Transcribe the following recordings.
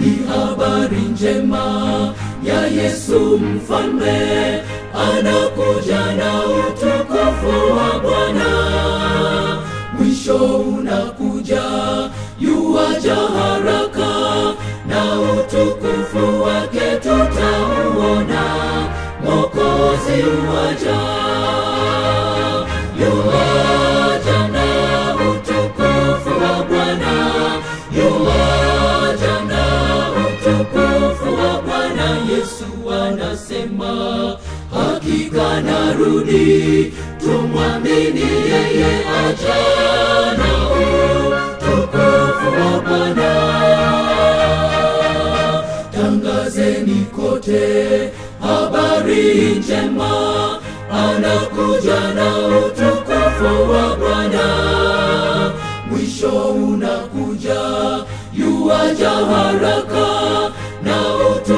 ni habari njema ya Yesu mfalme, anakuja na utukufu wa Bwana. Mwisho unakuja, yuaja haraka, na utukufu wake tutauona. Mwokozi yuaja, anasema hakika narudi, tumwamini yeye aja na utukufu wa Bwana. Tangazeni kote habari njema, anakuja na utukufu wa Bwana. Mwisho unakuja, yuaja haraka, na utukufu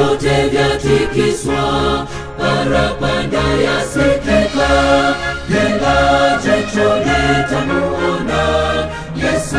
vyote vyatikiswa, parapanda yasekeka, kila jicho litamuona Yesu.